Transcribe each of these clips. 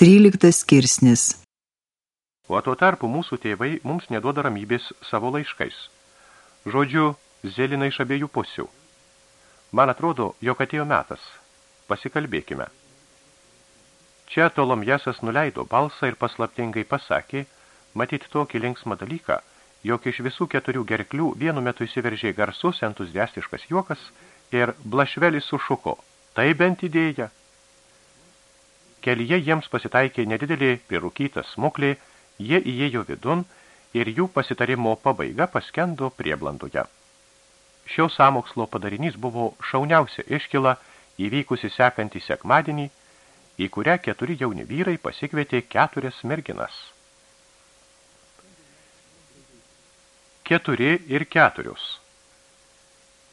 13 skirsnis O tuo tarpu mūsų tėvai mums neduoda ramybės savo laiškais. Žodžiu, zėlina iš abiejų pusių. Man atrodo, jog atėjo metas. Pasikalbėkime. Čia Tolomjesas nuleido balsą ir paslaptingai pasakė, matyt tokį linksmą dalyką, jog iš visų keturių gerklių vienu metu įsiveržė garsus, entuziastiškas juokas ir blašvelis sušuko. Tai bent idėja. Kelyje jiems pasitaikė nedidelė pirūkyta smuklė, Jie įėjo vidun ir jų pasitarimo pabaiga paskendo prieblandoje. Šio samokslo padarinys buvo šauniausia iškila įvykusi sekantį sekmadienį, į kurią keturi jauni vyrai pasikvietė keturias merginas. Keturi ir keturius.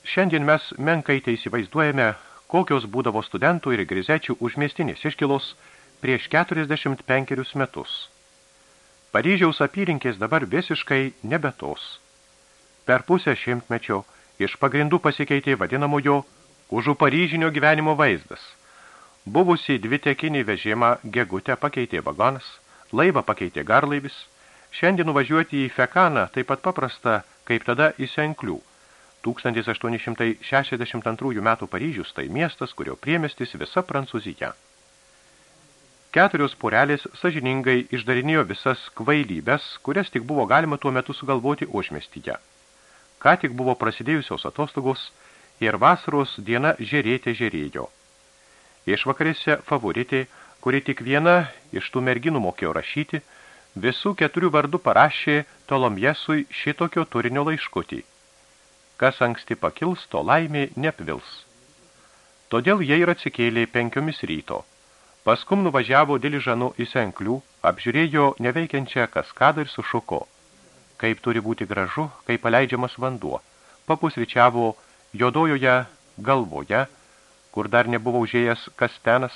Šiandien mes menkai tai įsivaizduojame, kokios būdavo studentų ir grizečių užmiestinės iškilos prieš 45 metus – Paryžiaus apylinkės dabar visiškai nebetos. Per pusę šimtmečio iš pagrindų pasikeitė vadinamojo užų Paryžinio gyvenimo vaizdas. Buvusi dvitekinį vežimą gegutę pakeitė vagonas, laivą pakeitė garlaivis, šiandien nuvažiuoti į Fekaną taip pat paprasta, kaip tada į Senklių. 1862 metų Paryžius tai miestas, kurio priemestis visa Prancūzija. Keturios porelės sažiningai išdarinėjo visas kvailybės, kurias tik buvo galima tuo metu sugalvoti užmestyje. Ką tik buvo prasidėjusios atostogos ir vasaros diena žerėtė žerėjo. Išvakarėse favoritė, kuri tik viena iš tų merginų mokėjo rašyti, visų keturių vardų parašė Tolomjesui šitokio turinio laiškutį. Kas anksti pakils, to laimė nepvils. Todėl jie ir atsikėlė penkiomis ryto – Paskum nuvažiavo diližanu į Senklių, apžiūrėjo neveikiančią kaskadą ir sušuko. Kaip turi būti gražu, kaip paleidžiamas vanduo. Papusryčiavo jodojoje galvoje, kur dar nebuvo užėjęs kastenas.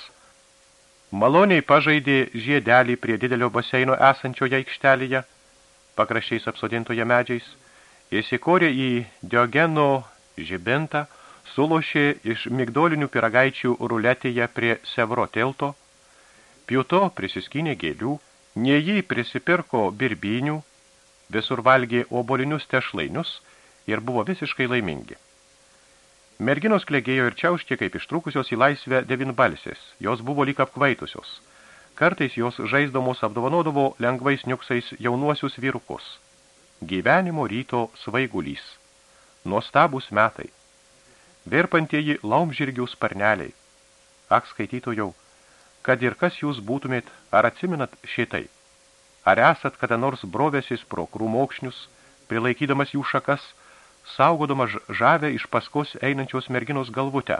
Maloniai pažaidė žiedelį prie didelio baseino esančioje aikštelėje, pakraščiais apsodintoje medžiais, įsikorė į Diogeno žibintą, sulošė iš migdolinių piragaičių ruletėje prie Sevro tilto, Pjuto prisiskynė gėlių, ne jį prisipirko birbinių, visur valgė obolinius tešlainius ir buvo visiškai laimingi. Merginos klegėjo ir čiauškė, kaip ištrukusios į laisvę devinbalsės, jos buvo lyg apkvaitusios. Kartais jos žaisdamos apdovanodavo lengvais niuksais jaunuosius vyrukus. Gyvenimo ryto svaigulys. Nuostabus metai. Virpantieji laumžirgių sparneliai. Ak, skaitytojau, kad ir kas jūs būtumėt, ar atsiminat šitai? Ar esat kada nors brovėsis pro krūmokšnius, prilaikydamas jų šakas, saugodamas žavę iš paskos einančios merginos galvutę?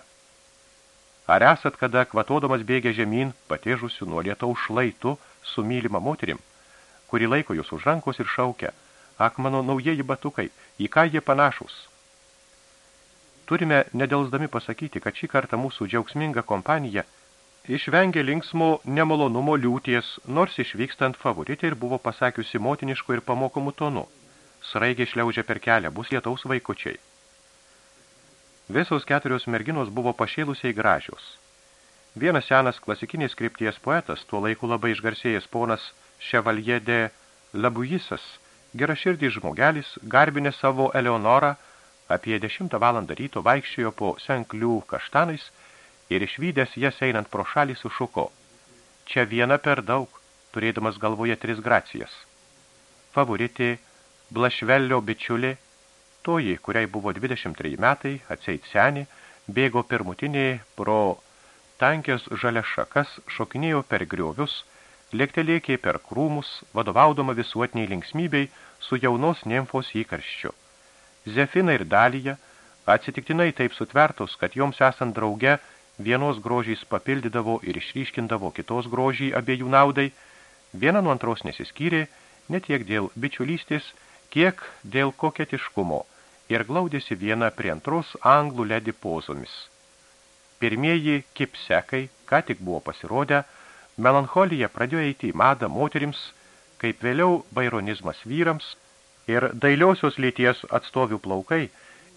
Ar esat kada kvatodamas bėgė žemyn, patėžusių nuo lietaus šlaitų su mylima moterim, kuri laiko jūs už rankos ir šaukia, ak mano naujieji batukai, į ką jie panašus? Turime nedelsdami pasakyti, kad šį kartą mūsų džiaugsminga kompanija – Išvengė linksmo nemalonumo liūties, nors išvykstant favoritė ir buvo pasakiusi motinišku ir pamokomu tonu. Sraigė šliaužė per kelią, bus lietaus vaikučiai. Visos keturios merginos buvo pašėlusiai gražios. Vienas senas klasikinės krypties poetas, tuo laiku labai išgarsėjęs ponas Chevalier de Labujisas, geraširdis žmogelis, garbinė savo Eleonorą, apie 10 valandą ryto vaikščiojo po Senklių kaštanais – ir išvydęs jas einant pro šalį sušuko. Čia viena per daug, turėdamas galvoje tris gracijas. Favoritė, blašvelio bičiulė, toji, kuriai buvo 23 metai, atseit senį, bėgo pirmutinė pro tankės žalia šakas, šokinėjo per griovius, lėktelėkė per krūmus, vadovaudama visuotiniai linksmybei su jaunos nemfos įkarščiu. Zefina ir Dalija, atsitiktinai taip sutvertos, kad joms esant drauge vienos grožiais papildydavo ir išryškindavo kitos grožį abiejų naudai, viena nuo antros nesiskyrė, ne tiek dėl bičiulystės, kiek dėl koketiškumo ir glaudėsi viena prie antros anglų ledi pozomis. Pirmieji kipsekai, ką tik buvo pasirodę, melancholija pradėjo eiti į madą moterims, kaip vėliau baironizmas vyrams, ir dailiosios lėties atstovių plaukai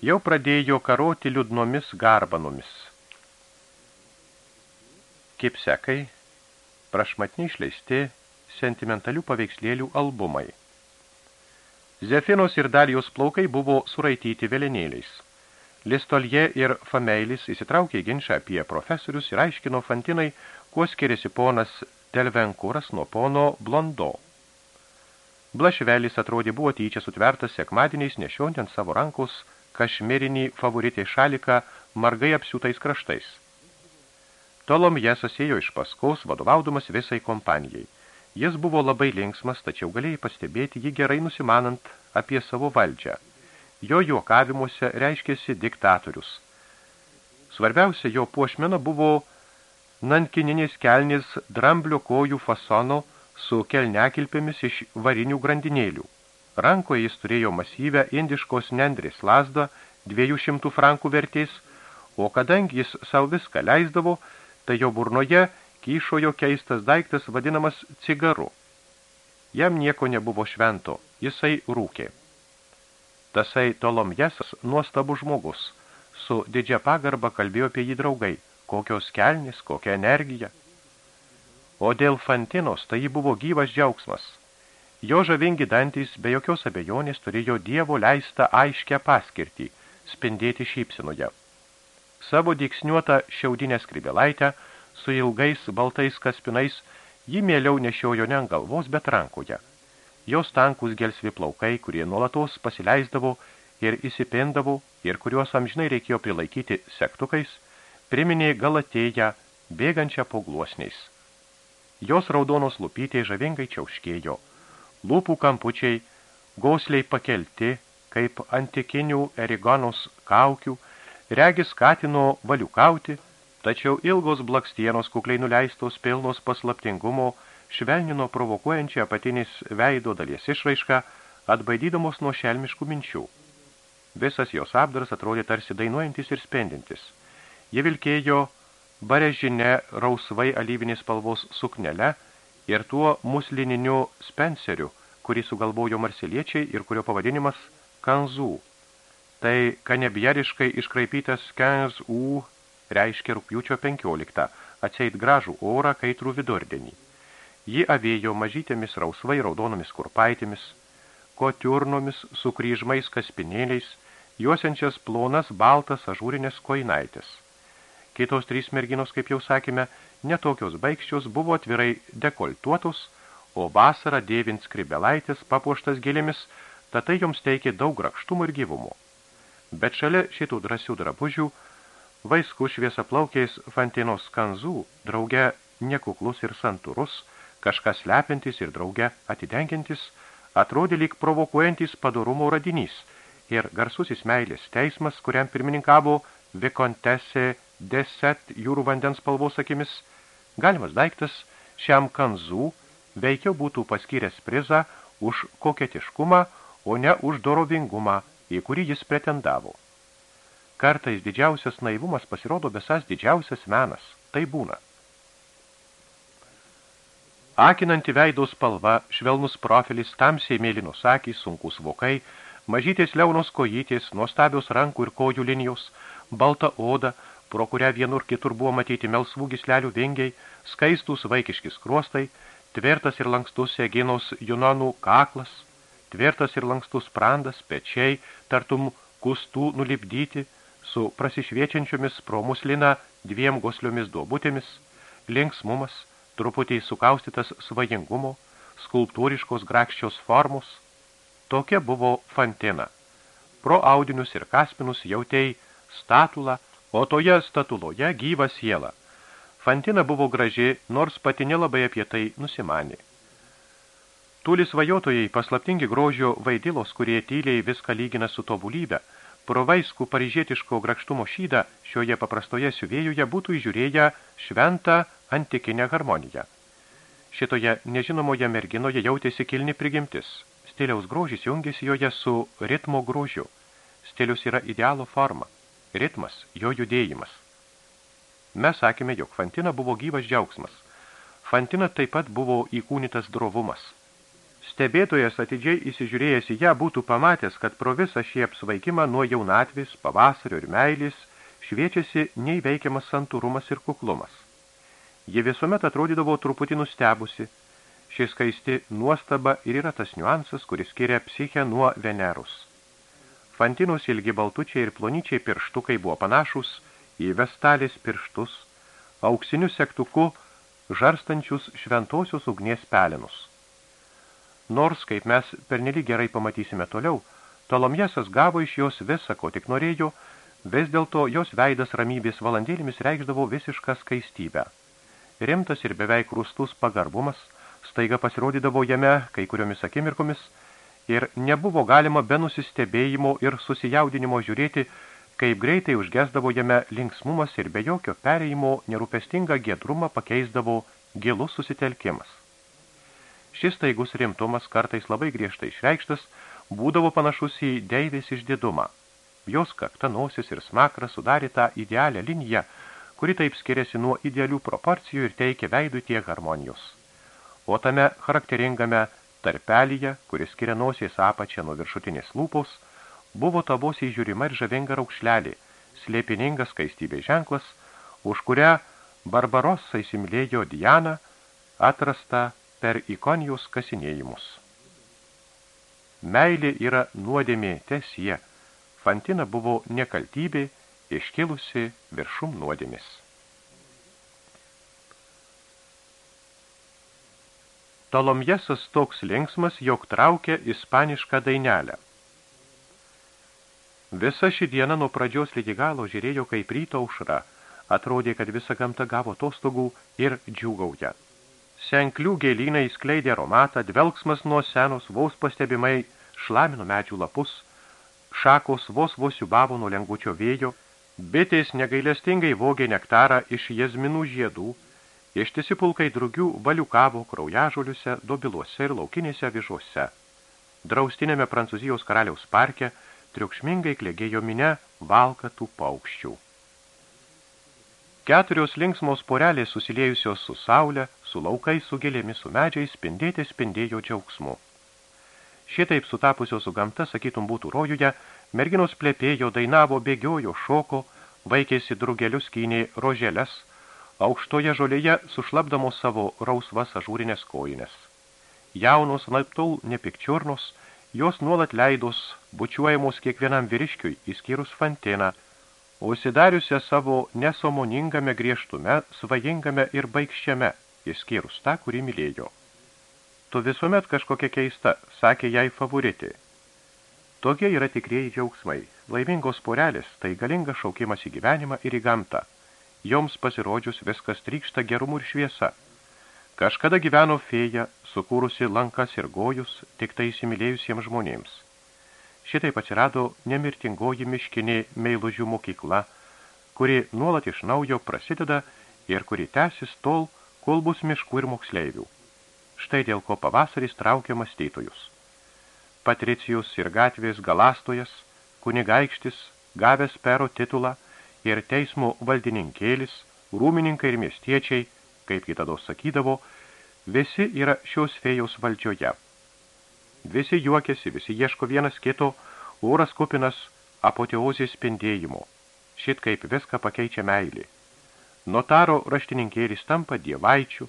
jau pradėjo karoti liūdnomis garbanomis. Kipsekai, prašmatniai išleisti sentimentalių paveikslėlių albumai. Zefinos ir Dalijos plaukai buvo suraityti vėlenėliais. Listolje ir Fameilis įsitraukė ginčą apie profesorius ir aiškino Fantinai, kuo skiriasi ponas Delvenkuras nuo pono Blondo. Blašvelis atrodė buvo tyčia sutvertas sekmadieniais nešiojant ant savo rankos kašmirinį favoritį šaliką margai apsiūtais kraštais. Tolom jesas ėjo iš paskaus, vadovaudamas visai kompanijai. Jis buvo labai linksmas, tačiau galėjai pastebėti jį gerai nusimanant apie savo valdžią. Jo juokavimuose reiškėsi diktatorius. Svarbiausia jo puošmena buvo nankininis kelnis dramblio kojų fasono su kelnekilpėmis iš varinių grandinėlių. Rankoje jis turėjo masyvę indiškos nendrės lasdą 200 frankų vertės, o kadangi jis savo viską leisdavo, tai jo burnoje kyšojo keistas daiktas vadinamas cigaru. Jam nieko nebuvo švento, jisai rūkė. Tasai Tolomjesas nuostabus žmogus, su didžia pagarba kalbėjo apie jį draugai, kokios kelnis, kokia energija. O dėl Fantinos tai buvo gyvas džiaugsmas. Jo žavingi dantys be jokios abejonės turėjo dievo leistą aiškę paskirtį, spindėti šypsinoje. Savo dyksniuotą šiaudinę skribelaitę su ilgais baltais kaspinais ji mieliau nešiojo ne ant galvos, bet rankoje. Jos tankus gelsvi plaukai, kurie nuolatos pasileisdavo ir įsipindavo ir kuriuos amžinai reikėjo prilaikyti sektukais, priminė galatėją bėgančią po gluosniais. Jos raudonos lupytė žavingai čiauškėjo. Lūpų kampučiai, gausliai pakelti, kaip antikinių erigonos kaukių, regis skatino valiukauti, tačiau ilgos blakstienos kukliai nuleistos pilnos paslaptingumo švelnino provokuojančią apatinis veido dalies išraišką, atbaidydamos nuo šelmiškų minčių. Visas jos apdaras atrodė tarsi dainuojantis ir spendintis. Jie vilkėjo barežinė rausvai alyvinės spalvos suknele ir tuo muslininiu spenceriu, kurį sugalvojo marsiliečiai ir kurio pavadinimas kanzų. Tai kanebjeriškai iškraipytas kenz u reiškia rūpjūčio 15, atseit gražų orą kaitrų vidurdienį. Ji avėjo mažytėmis rausvai raudonomis kurpaitėmis, kotiurnomis su kryžmais kaspinėliais, juosiančias plonas baltas ažūrinės koinaitės. Kitos trys merginos, kaip jau sakėme, netokios baigščios buvo atvirai dekoltuotos, o vasarą dėvint skribelaitės papuoštas gėlėmis, tad tai joms teikė daug rakštumo ir gyvumo. Bet šalia šitų drąsių drabužių, vaiskų šviesaplaukiais Fantinos kanzų, drauge nekuklus ir santūrus, kažkas lepintis ir drauge atidengiantis, atrodė lyg provokuojantis padorumo radinys ir garsusis meilės teismas, kuriam pirmininkavo Vikontesė deset jūrų vandens spalvos akimis, galimas daiktas šiam kanzų veikiau būtų paskyręs prizą už koketiškumą, o ne už dorovingumą, į kurį jis pretendavo. Kartais didžiausias naivumas pasirodo besas didžiausias menas. Tai būna. Akinanti veidos spalva, švelnus profilis, tamsiai mėlynos akys, sunkus vokai, mažytės liaunos kojytės, nuostabios rankų ir kojų linijos, balta oda, pro kurią vienur kitur buvo matyti melsvų gislelių vingiai, skaistus vaikiški skruostai, tvirtas ir lankstus Eginos Junonų kaklas, tvirtas ir lankstus prandas, pečiai, tartum kustų nulipdyti, su prasišviečiančiomis pro muslina dviem gosliomis duobutėmis, linksmumas, truputį sukaustytas svajingumo, skulptūriškos grakščios formos. Tokia buvo Fantina. Pro audinius ir kaspinus jautėjai statulą, o toje statuloje gyva siela. Fantina buvo graži, nors pati nelabai apie tai nusimanė. Tūlis vajotojai paslaptingi grožio vaidilos, kurie tyliai viską lygina su tobulybė, provaiskų paryžietiško grakštumo šydą šioje paprastoje siuvėjoje būtų įžiūrėję šventą antikinę harmoniją. Šitoje nežinomoje merginoje jautėsi kilni prigimtis. Stiliaus grožis jungėsi joje su ritmo grožiu. Stilius yra idealo forma ritmas, jo judėjimas. Mes sakėme, jog Fantina buvo gyvas džiaugsmas. Fantina taip pat buvo įkūnytas drovumas. Stebėtojas atidžiai įsižiūrėjęs į ją būtų pamatęs, kad pro visą šį apsvaikimą nuo jaunatvis, pavasario ir meilės šviečiasi neįveikiamas santūrumas ir kuklumas. Ji visuomet atrodydavo truputį nustebusi. Šis skaisti nuostaba ir yra tas niuansas, kuris skiria psichę nuo Venerus. Fantinos ilgi baltučiai ir plonyčiai pirštukai buvo panašus į vestalės pirštus, auksiniu sektuku žarstančius šventosios ugnies pelenus. Nors, kaip mes pernelyg gerai pamatysime toliau, Tolomjesas gavo iš jos visą, ko tik norėjo, vis dėlto jos veidas ramybės valandėlėmis reikšdavo visišką skaistybę. Rimtas ir beveik rūstus pagarbumas staiga pasirodydavo jame kai kuriomis akimirkomis ir nebuvo galima be nusistebėjimo ir susijaudinimo žiūrėti, kaip greitai užgesdavo jame linksmumas ir be jokio perėjimo nerūpestingą giedrumą pakeisdavo gilus susitelkimas. Šis taigus rimtumas kartais labai griežtai išreikštas, būdavo panašus į deivės išdidumą. Jos kakta nosis ir smakras sudarė tą idealią liniją, kuri taip skiriasi nuo idealių proporcijų ir teikia veidui tiek harmonijos. O tame charakteringame tarpelyje, kuris skiria nosies apačią nuo viršutinės lūpos, buvo tabosiai žiūrima ir žavinga raukšlelė, slėpiningas skaistybės ženklas, už kurią Barbarosą įsimylėjo Diana, atrasta per ikonijos kasinėjimus. Meilė yra nuodėmė tesie. Fantina buvo nekaltybė, iškilusi viršum nuodėmis. Tolomjesas toks linksmas, jog traukia ispanišką dainelę. Visa ši diena nuo pradžios lygi galo žiūrėjo kaip ryto aušra, atrodė, kad visa gamta gavo tostogų ir džiūgauja. Senklių gėlynai skleidė aromatą, dvelgsmas nuo senos vos pastebimai šlamino medžių lapus, šakos vos vos siubavo nuo lengvučio vėjo, bitės negailestingai vogė nektarą iš jazminų žiedų, ištisi pulkai drugių valiukavo kraujažoliuose, dobiluose ir laukinėse vižuose. Draustinėme Prancūzijos karaliaus parke triukšmingai klėgėjo mine valkatų paukščių. Keturios linksmos porelės susiliejusios su saulė, su laukais, su gėlėmis, su medžiais, spindėti spindėjo džiaugsmu. Šitaip sutapusios su gamta, sakytum būtų rojuje, merginos plepėjo, dainavo, bėgiojo, šoko, vaikėsi drugelius kynė roželes, aukštoje žolėje sušlapdamo savo rausvas ažūrinės kojines. Jaunos, naiptol nepikčiurnos, jos nuolat leidos, bučiuojamos kiekvienam vyriškiui, įskyrus fanteną, užsidariusią savo nesomoningame griežtume, svajingame ir baigščiame, išskyrus tą, kurį mylėjo. Tu visuomet kažkokia keista, sakė jai favoritė. Tokie yra tikrieji džiaugsmai. Laimingos porelės tai galingas šaukimas į gyvenimą ir į gamtą. Joms pasirodžius viskas trykšta gerumu ir šviesa. Kažkada gyveno fėja, sukūrusi lankas ir gojus, tik tai įsimylėjusiems žmonėms. Šitaip atsirado nemirtingoji miškinė meilužių mokykla, kuri nuolat iš naujo prasideda ir kuri tęsis tol, kol bus miškų ir moksleivių. Štai dėl ko pavasaris traukia mąstytojus. Patricijus ir gatvės galastojas, kunigaikštis, gavęs pero titulą ir teismo valdininkėlis, rūmininkai ir miestiečiai, kaip kitados sakydavo, visi yra šios fėjos valdžioje. Visi juokiasi, visi ieško vienas kito, oras kupinas apoteozės spindėjimo. Šit kaip viską pakeičia meilį. Notaro raštininkėlis tampa dievaičių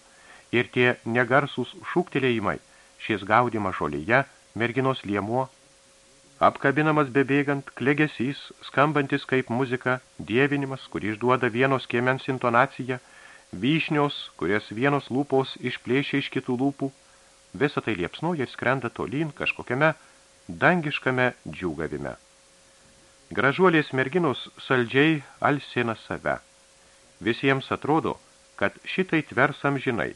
ir tie negarsūs šūktelėjimai, šis gaudimas žolyje, merginos liemuo, apkabinamas bebėgant, klegesys, skambantis kaip muzika, dievinimas, kurį išduoda vienos kiemens intonacija, vyšnios, kurias vienos lūpos išplėšia iš kitų lūpų, Visą tai liepsnoja ir skrenda tolyn kažkokiame dangiškame džiūgavime. Gražuolės merginos saldžiai alsina save. Visiems atrodo, kad šitai tvers amžinai.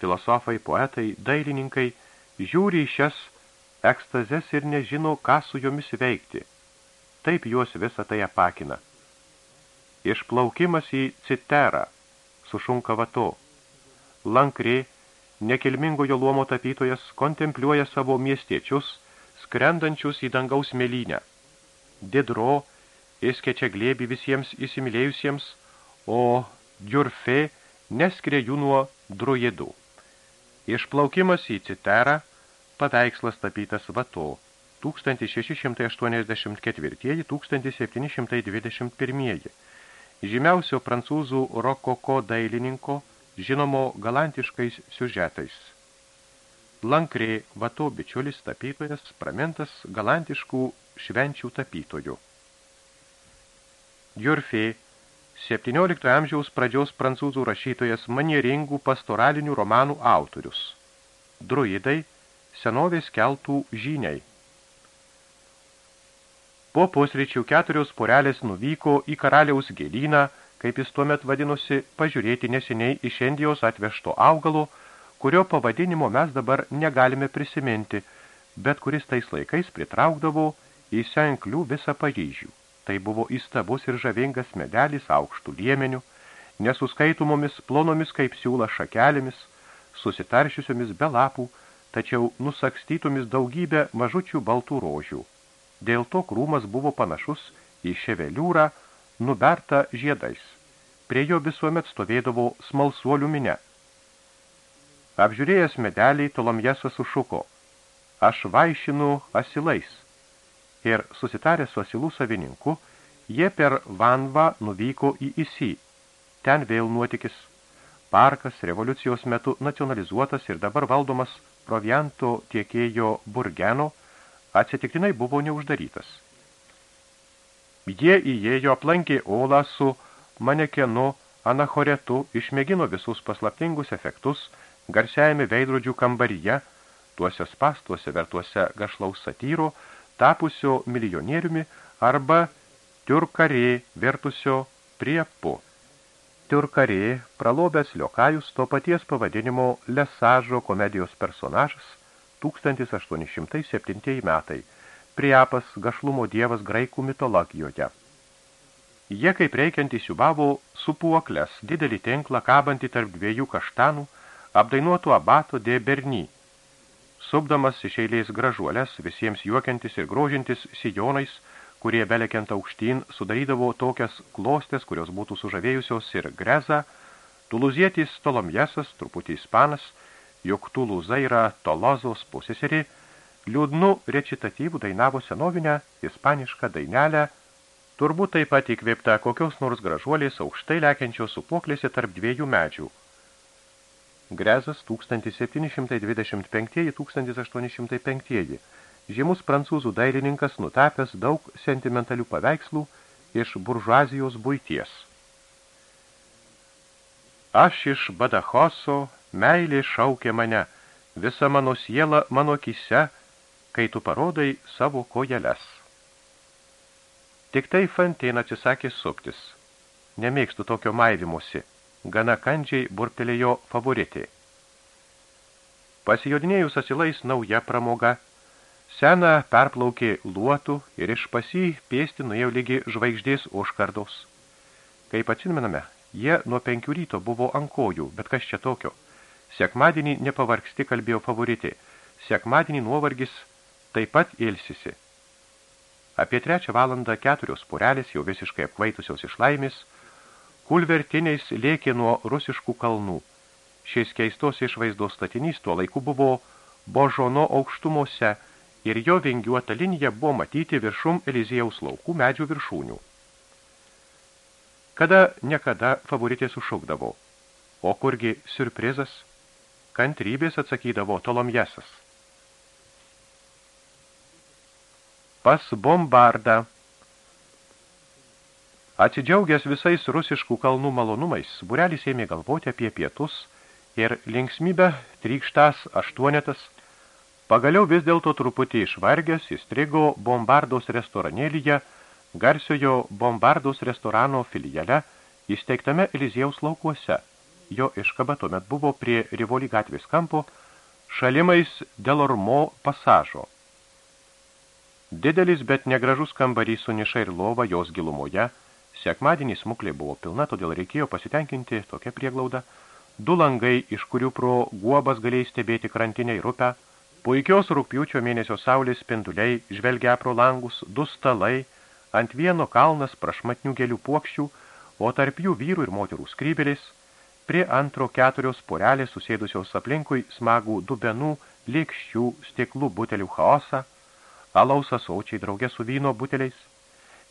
Filosofai, poetai, dailininkai žiūri į šias ekstazes ir nežino, ką su jomis veikti. Taip juos visą tai apakina. Išplaukimas į citerą, sušunka vato. Lankrė nekilmingojo luomo tapytojas kontempliuoja savo miestiečius, skrendančius į dangaus mėlynę. Didro įskečia glėbi visiems įsimylėjusiems, o Djurfe neskiria jų nuo drujedų. Išplaukimas į Citerą, paveikslas tapytas Vato, 1684-1721, žymiausio prancūzų rokoko dailininko žinomo galantiškais siužetais. Lankrė Vato bičiulis tapytojas, pramintas galantiškų švenčių tapytojų. Jurfė 17 amžiaus pradžios prancūzų rašytojas manieringų pastoralinių romanų autorius. Druidai – senovės keltų žyniai. Po pusryčių keturios porelės nuvyko į karaliaus gėlyną, kaip jis tuomet vadinosi, pažiūrėti neseniai iš Indijos atvežto augalo, kurio pavadinimo mes dabar negalime prisiminti, bet kuris tais laikais pritraukdavo į senklių visą Paryžių. Tai buvo įstabus ir žavingas medelis aukštų liemenių, nesuskaitomomis plonomis kaip siūla šakelėmis, susitaršiusiomis be lapų, tačiau nusakstytomis daugybę mažučių baltų rožių. Dėl to krūmas buvo panašus į ševeliūrą, nubertą žiedais. Prie jo visuomet stovėdavo smalsuolių minė. Apžiūrėjęs medelį, Tolomjesas sušuko, aš vaišinu asilais – ir susitarę su asilų savininku, jie per Vanvą nuvyko į Isi. Ten vėl nuotikis. Parkas revoliucijos metu nacionalizuotas ir dabar valdomas provianto tiekėjo Burgeno atsitiktinai buvo neuždarytas. Jie įėjo aplankė Olą su manekenu anachoretu, išmėgino visus paslaptingus efektus garsiajame veidrodžių kambaryje, tuose spastuose vertuose gašlaus satyro, tapusio milijonieriumi arba tiurkarė vertusio priepu. Tiurkarė, pralobęs liokajus to paties pavadinimo Lesažo komedijos personažas 1807 metai, priepas gašlumo dievas graikų mitologijoje. Jie kaip reikiant įsiubavo supuoklės, didelį tinklą kabantį tarp dviejų kaštanų, apdainuotų abato de Berny, supdamas iš eilės gražuolės, visiems juokiantis ir grožintis sijonais, kurie belekiant aukštyn sudarydavo tokias klostės, kurios būtų sužavėjusios ir greza, tuluzietis Tolomjesas, truputį ispanas, juk Tuluza yra Tolozos pusėseri, liūdnu recitatyvų dainavo senovinę ispanišką dainelę, turbūt taip pat įkvėpta kokios nors gražuolės aukštai lekiančios supuoklėse tarp dviejų medžių – Grezas 1725-1805, žymus prancūzų dailininkas nutapęs daug sentimentalių paveikslų iš buržuazijos buities. Aš iš Badachoso, meilė šaukė mane, visa mano siela mano kise, kai tu parodai savo kojeles. Tik tai Fantin atsisakė suptis. Nemėgstu tokio maivimusi – gana kandžiai burptelėjo favoritė. Pasijodinėjus asilais nauja pramoga, Sena perplaukė luotų ir iš pasį pėsti nuėjo lygi žvaigždės užkardos. Kaip atsimename, jie nuo penkių ryto buvo ant kojų, bet kas čia tokio? Sekmadienį nepavargsti kalbėjo favoritė, sekmadienį nuovargis taip pat ilsisi. Apie trečią valandą keturios porelės jau visiškai apkvaitusios iš laimės – Kulvertiniais lėkė nuo rusiškų kalnų. Šis keistos išvaizdos statinys tuo laiku buvo Božono aukštumose ir jo vingiuota linija buvo matyti viršum Eliziejaus laukų medžių viršūnių. Kada nekada favoritė sušaukdavo, o kurgi surprizas, kantrybės atsakydavo Tolomjesas. Pas bombardą Atsidžiaugęs visais rusiškų kalnų malonumais, burelis ėmė galvoti apie pietus ir linksmybę trykštas aštuonetas. Pagaliau vis dėlto truputį išvargęs įstrigo Bombardos restoranėlyje, garsiojo Bombardos restorano filiale, įsteigtame Eliziejaus laukuose. Jo iškaba tuomet buvo prie Rivoli gatvės kampo, šalimais Delormo pasažo. Didelis, bet negražus kambarys su niša ir lova jos gilumoje – Sekmadienį smuklė buvo pilna, todėl reikėjo pasitenkinti tokią prieglaudą. Du langai, iš kurių pro guobas galėjai stebėti krantiniai rupę, puikios rūpjūčio mėnesio saulės spinduliai žvelgia pro langus, du stalai, ant vieno kalnas prašmatnių gėlių puokščių, o tarp jų vyrų ir moterų skrybėlis, prie antro keturios porelės susėdusios aplinkui smagų dubenų, lėkščių, stiklų butelių chaosą, alaus asočiai draugė su vyno buteliais,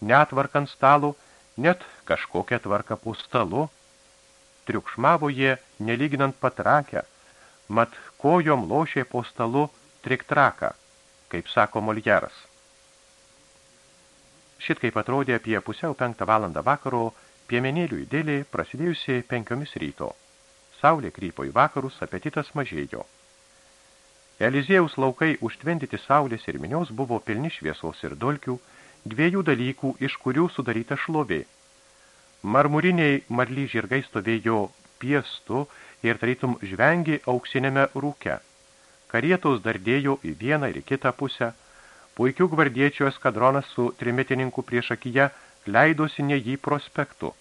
netvarkant stalų, net kažkokią tvarką po stalu. triukšmavo jie, nelyginant patrakę, mat kojom lošė po stalu triktraką, kaip sako Moljeras. Šit kaip atrodė apie pusiau penktą valandą vakaro, piemenėlių idėlė prasidėjusi penkiomis ryto. Saulė krypo į vakarus, apetitas mažėjo. Eliziejaus laukai užtvendyti saulės ir minios buvo pilni šviesos ir dolkių, dviejų dalykų, iš kurių sudaryta šlovė. Marmuriniai marly žirgai stovėjo piestu ir tarytum žvengi auksinėme rūke. Karietos dardėjo į vieną ir į kitą pusę, Puikių gvardiečių eskadronas su trimitininkų priešakyje leidosi ne jį prospektu.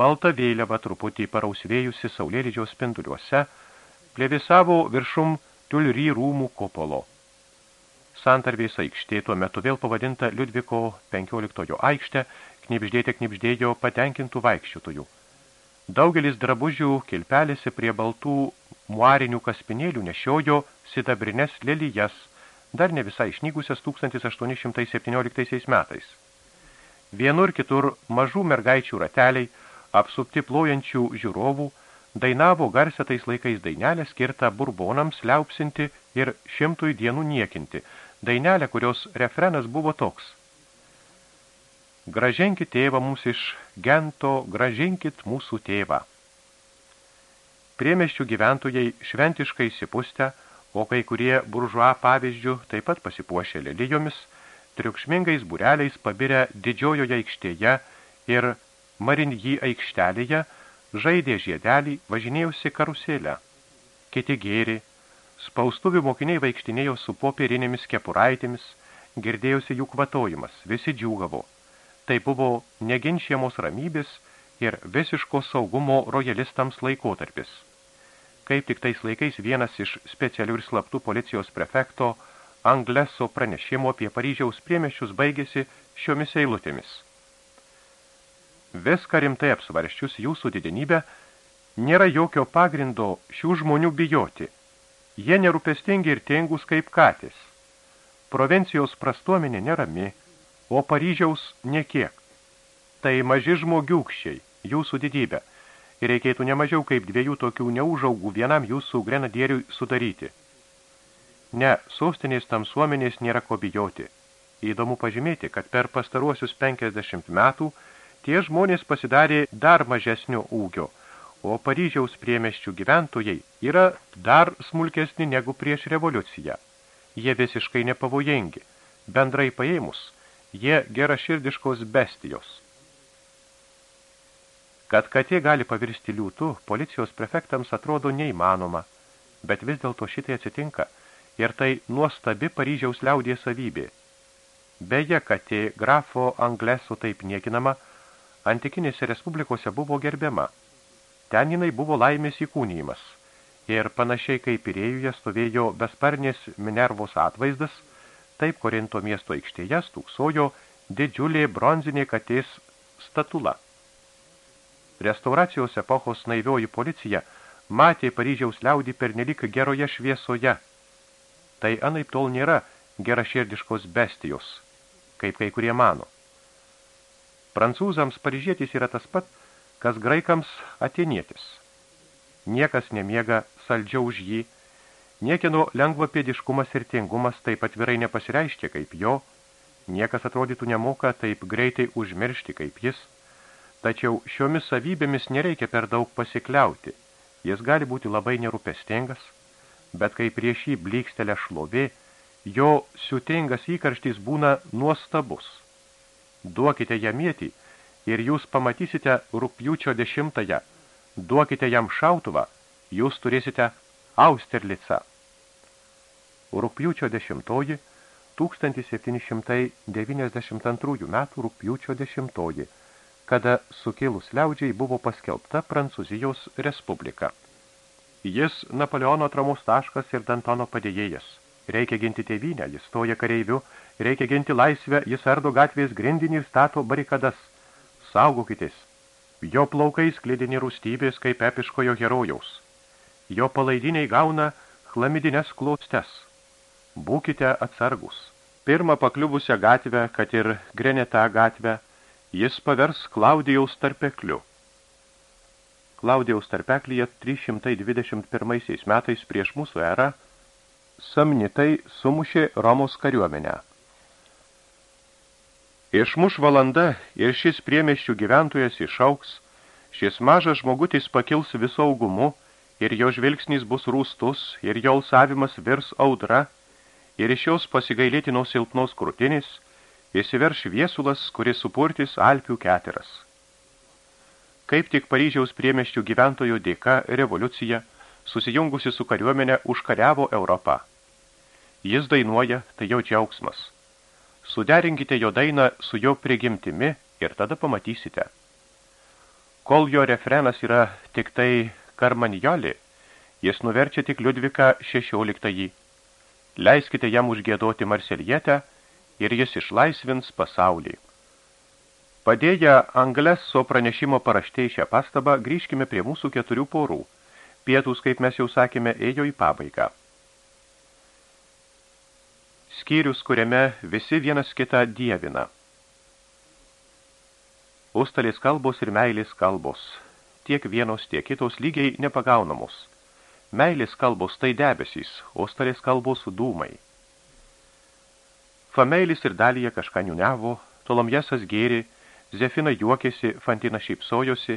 Balta vėliava truputį parausvėjusi saulėlydžio spinduliuose, plėvisavo viršum Tulry rūmų kopolo. Santarvės aikštė tuo metu vėl pavadinta Liudviko 15 aikštė, knipždėte knipždėjo patenkintų vaikščiotojų. Daugelis drabužių kilpelėsi prie baltų muarinių kaspinėlių nešiojo sidabrinės lelijas – dar ne visai išnygusias 1817 metais. Vienur kitur mažų mergaičių rateliai, apsupti plojančių žiūrovų, dainavo garsę tais laikais dainelę skirtą burbonams liaupsinti ir šimtui dienų niekinti, dainelę, kurios refrenas buvo toks. Gražinkit tėvą mums iš gento, gražinkit mūsų tėvą. Priemeščių gyventojai šventiškai įsipustę, o kai kurie buržua pavyzdžių taip pat pasipuošė lelijomis, triukšmingais bureliais pabirę didžiojoje aikštėje ir marinjį aikštelėje, žaidė žiedelį, važinėjusi karuselę. Kiti gėri, spaustuvių mokiniai vaikštinėjo su popierinėmis kepuraitėmis, girdėjusi jų kvatojimas, visi džiūgavo. Tai buvo neginčiamos ramybės ir visiško saugumo rojalistams laikotarpis kaip tik tais laikais vienas iš specialių ir slaptų policijos prefekto Angleso pranešimo apie Paryžiaus priemeščius baigėsi šiomis eilutėmis. Viską rimtai apsvarščius jūsų didenybę, nėra jokio pagrindo šių žmonių bijoti. Jie nerūpestingi ir tengus kaip katės. Provencijos prastuomenė nerami, o Paryžiaus nekiek. Tai maži žmogiukščiai, jūsų didybė – ir reikėtų nemažiau kaip dviejų tokių neužaugų vienam jūsų grenadieriui sudaryti. Ne, sostinės tamsuomenės nėra ko bijoti. Įdomu pažymėti, kad per pastaruosius 50 metų tie žmonės pasidarė dar mažesnio ūgio, o Paryžiaus priemeščių gyventojai yra dar smulkesni negu prieš revoliuciją. Jie visiškai nepavojingi. Bendrai paėmus, jie geraširdiškos bestijos. Kad katė gali pavirsti liūtų, policijos prefektams atrodo neįmanoma, bet vis dėlto šitai atsitinka ir tai nuostabi Paryžiaus liaudė savybė. Beje, katė grafo Angleso taip niekinama, antikinėse respublikose buvo gerbiama. Ten jinai buvo laimės įkūnymas. Ir panašiai kaip Pirėjuje stovėjo besparnės Minervos atvaizdas, taip Korinto miesto aikštėje stūksojo didžiulė bronzinė katės statula. Restauracijos epochos naivioji policija matė Paryžiaus liaudį pernelik geroje šviesoje. Tai anaip tol nėra geraširdiškos bestijos, kaip kai kurie mano. Prancūzams paryžietis yra tas pat, kas graikams atėnietis. Niekas nemiega saldžiau už jį, niekieno lengvapėdiškumas ir tingumas taip atvirai nepasireiškia kaip jo, niekas atrodytų nemoka taip greitai užmiršti kaip jis – Tačiau šiomis savybėmis nereikia per daug pasikliauti. Jis gali būti labai nerūpestingas, bet kai prieš jį blykstelė šlovė, jo siutingas įkarštis būna nuostabus. Duokite jam mėtį ir jūs pamatysite rūpjūčio dešimtąją. Duokite jam šautuvą, jūs turėsite Austerlicą. Rūpjūčio dešimtoji, 1792 metų rūpjūčio dešimtoji – kada sukilus liaudžiai buvo paskelbta Prancūzijos Respublika. Jis Napoleono atramos taškas ir Dantono padėjėjas. Reikia ginti tėvynę, jis stoja kareiviu, reikia ginti laisvę, jis ardo gatvės grindinį ir stato barikadas. Saugokitės. Jo plaukai sklidini rūstybės kaip epiškojo herojaus. Jo palaidiniai gauna chlamidines klostes. Būkite atsargus. Pirmą pakliuvusią gatvę, kad ir Greneta gatvę, jis pavers Klaudijaus tarpekliu. Klaudijaus tarpeklyje 321 metais prieš mūsų erą samnitai sumušė Romos kariuomenę. Išmuš valanda ir šis priemeščių gyventojas išauks, šis mažas žmogutis pakils viso augumu ir jo žvilgsnis bus rūstus ir jo alsavimas virs audra ir iš jos pasigailėtinos silpnos krūtinis įsiverš viesulas, kuris supurtis Alpių keteras. Kaip tik Paryžiaus priemeščių gyventojų dėka revoliucija, susijungusi su kariuomenė, užkariavo Europą. Jis dainuoja, tai jau džiaugsmas. Suderinkite jo dainą su jo prigimtimi ir tada pamatysite. Kol jo refrenas yra tik tai karmanjoli, jis nuverčia tik Liudviką XVI leiskite jam užgėdoti Marselietę ir jis išlaisvins pasaulį. Padėję Angleso pranešimo paraštei šią pastabą, grįžkime prie mūsų keturių porų. Pietus, kaip mes jau sakėme, ėjo į pabaigą. Skyrius, kuriame visi vienas kitą dievina. Ustalės kalbos ir meilės kalbos, tiek vienos, tiek kitos lygiai nepagaunamos – Meilės kalbos tai debesys, o starės kalbos dūmai. Fameilis ir dalyje kažką niuniavo, Tolomjesas gėri, Zefina juokėsi, Fantina šypsojosi,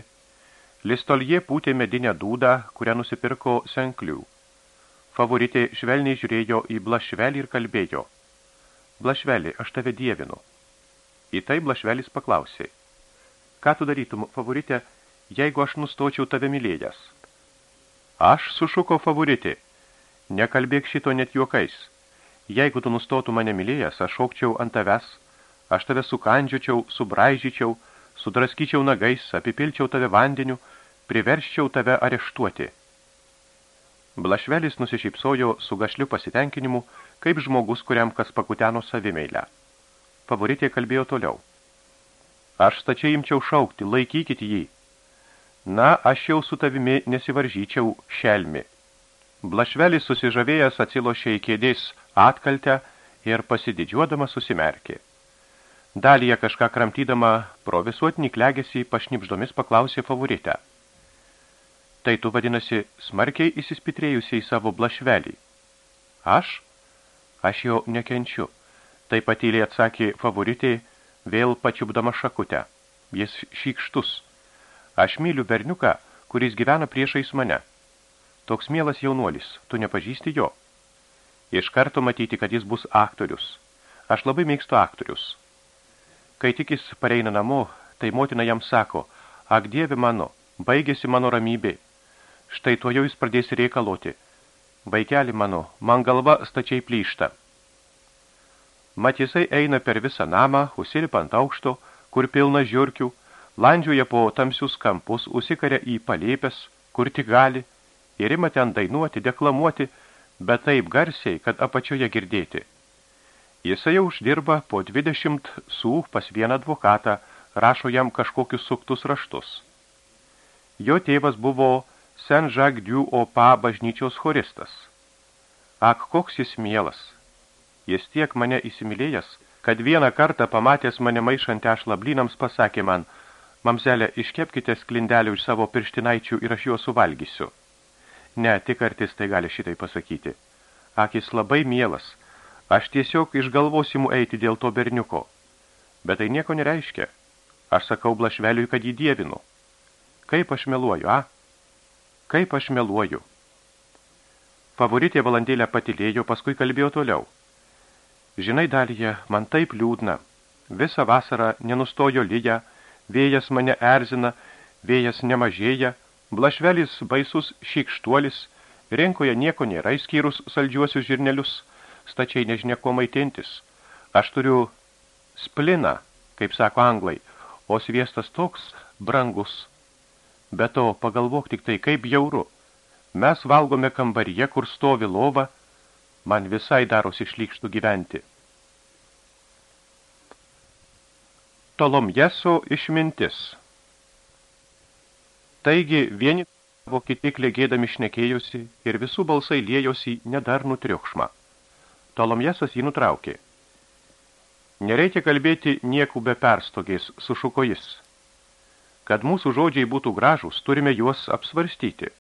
Listolie pūtė medinę dūdą, kurią nusipirko senklių. Favoritė švelniai žiūrėjo į Blašvelį ir kalbėjo. Blašvelį, aš tave dievinu. Į tai Blašvelis paklausė. Ką tu darytum, favoritė, jeigu aš nustočiau tave mylėjęs? Aš sušuko favoritį. Nekalbėk šito net juokais. Jeigu tu nustotų mane mylėjęs, aš šaukčiau ant tavęs, aš tave sukandžiočiau, subraižyčiau, sudraskyčiau nagais, apipilčiau tave vandeniu, priverščiau tave areštuoti. Blašvelis nusišypsojo su gašliu pasitenkinimu, kaip žmogus, kuriam kas pakuteno savimeilę. Favoritė kalbėjo toliau. Aš stačiai imčiau šaukti, laikykit jį, Na, aš jau su tavimi nesivaržyčiau šelmi. Blašvelis susižavėjęs atsilošė į kėdės atkaltę ir pasididžiuodama susimerkė. Dalyje kažką kramtydama pro visuotinį klegesį pašnipždomis paklausė favoritę. Tai tu vadinasi smarkiai įsispitrėjusiai savo blašvelį. Aš? Aš jo nekenčiu. Tai patyliai atsakė favoritė, vėl pačiupdama šakutę. Jis šykštus. Aš myliu berniuką, kuris gyvena priešais mane. Toks mielas jaunuolis, tu nepažįsti jo. Iš karto matyti, kad jis bus aktorius. Aš labai mėgstu aktorius. Kai tik jis pareina namo, tai motina jam sako, ak dievi mano, baigėsi mano ramybė. Štai tuo jau jis pradės reikaloti. Vaikeli mano, man galva stačiai plyšta. Mat jisai eina per visą namą, užsilipa ant aukšto, kur pilna žiurkių, landžioja po tamsius kampus, užsikaria į palėpės, kur tik gali, ir ima ten dainuoti, deklamuoti, bet taip garsiai, kad apačioje girdėti. Jisai jau uždirba po 20 sų pas vieną advokatą, rašo jam kažkokius suktus raštus. Jo tėvas buvo Saint-Jacques du Opa bažnyčios choristas. Ak, koks jis mielas! Jis tiek mane įsimylėjęs, kad vieną kartą pamatęs mane maišant tešlą blynams pasakė man – Mamzelė, iškepkite sklindelių iš savo pirštinaičių ir aš juos suvalgysiu. Ne, tik artistai gali šitai pasakyti. Akis labai mielas. Aš tiesiog išgalvosimų eiti dėl to berniuko. Bet tai nieko nereiškia. Aš sakau blašveliui, kad jį dievinu. Kaip aš meluoju, a? Kaip aš meluoju? Favoritė valandėlę patilėjo, paskui kalbėjo toliau. Žinai, dalyje, man taip liūdna. Visą vasarą nenustojo lyja, vėjas mane erzina, vėjas nemažėja, blašvelis baisus šykštuolis, rinkoje nieko nėra įskyrus saldžiuosius žirnelius, stačiai nežinia ko maitintis. Aš turiu spliną, kaip sako anglai, o sviestas toks brangus. Be to, pagalvok tik tai, kaip jauru. Mes valgome kambaryje, kur stovi lova, man visai darosi šlykštų gyventi. Tolomjeso išmintis. Taigi vieni savo kiti klėgėdami šnekėjosi ir visų balsai liejosi nedarnų triukšmą. Tolomjesas jį nutraukė. Nereikia kalbėti niekų be perstogės, sušuko jis. Kad mūsų žodžiai būtų gražūs, turime juos apsvarstyti.